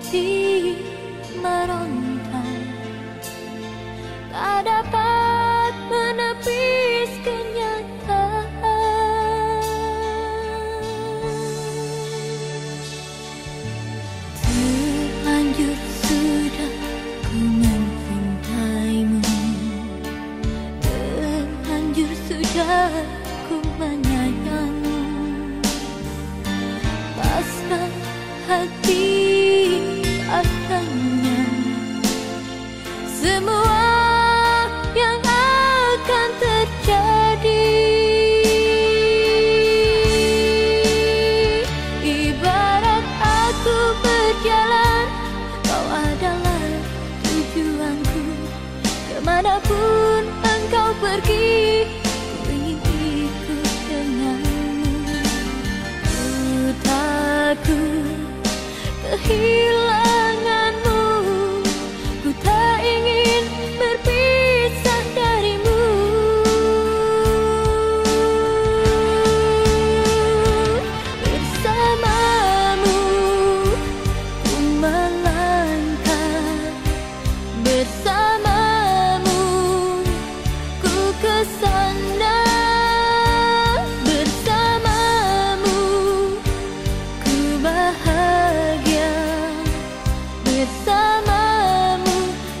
hati meronta. Tak dapat menepis kenyataan. Terlanjur sudah ku mencintaimu. Terlanjur sudah ku menyayangmu Pasrah hati Semua yang akan terjadi. Ibarat aku berjalan Kau adalah tujuanku. Ke mana pun engkau pergi Ku ikut denganmu Ku takut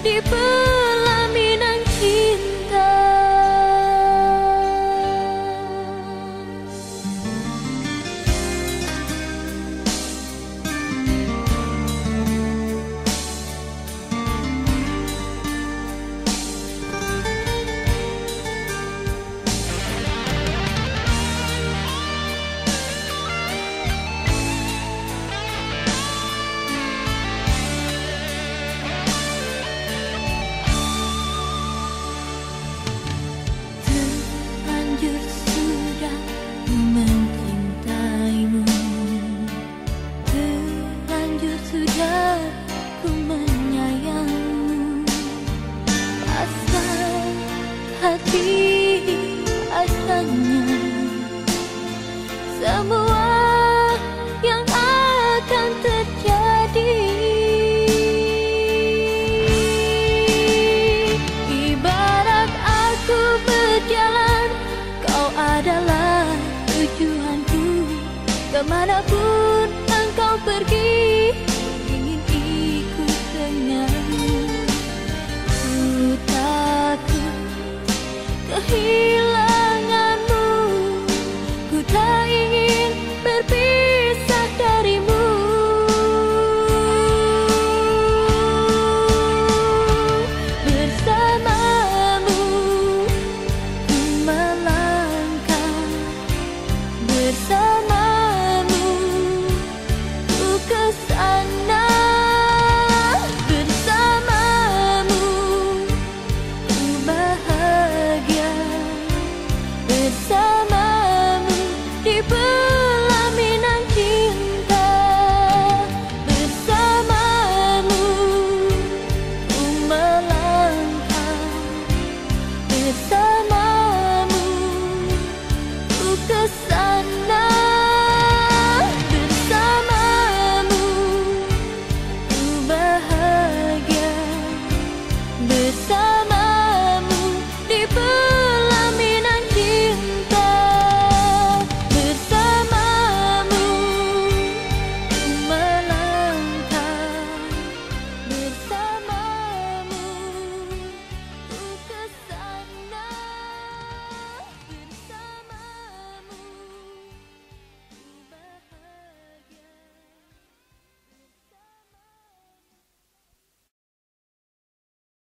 你不 hati asalnya. Semua yang akan terjadi. Ibarat aku berjalan Kau adalah tujuanku. Ke mana pun engkau pergi